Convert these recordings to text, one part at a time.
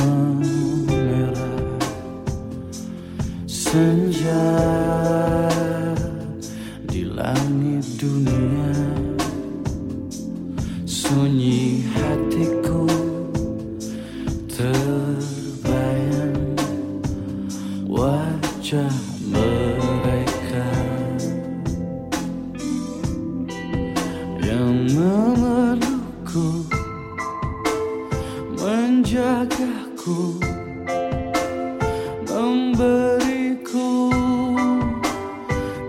memerah senja di langit dunia. Sunyi hatiku terbayang. Wajah mereka yang memelukku memberiku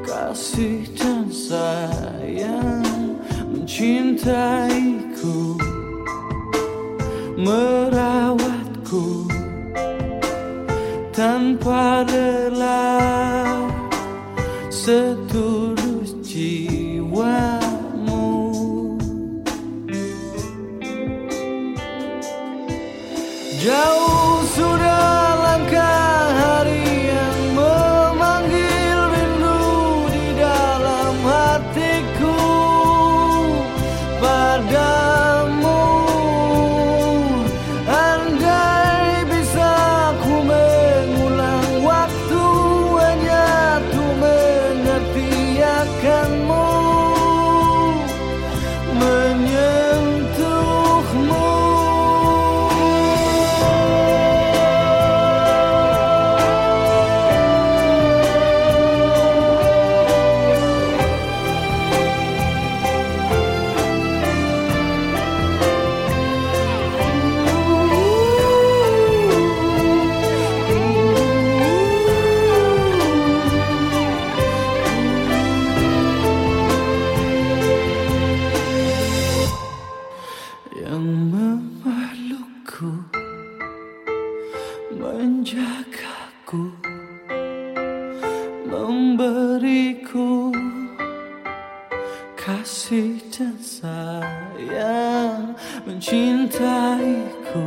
kasih dan sayang mencintaiku merawatku tanpa lelah setulus jiwamu. Jauh soon menjagaku memberiku kasih dan sayang. Mencintaiku